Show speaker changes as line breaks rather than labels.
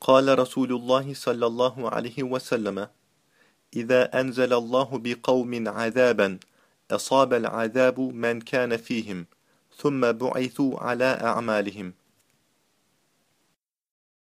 قال رسول الله صلى الله عليه وسلم إذا أنزل الله بقوم عذابا أصاب العذاب من كان فيهم ثم بعثوا على أعمالهم.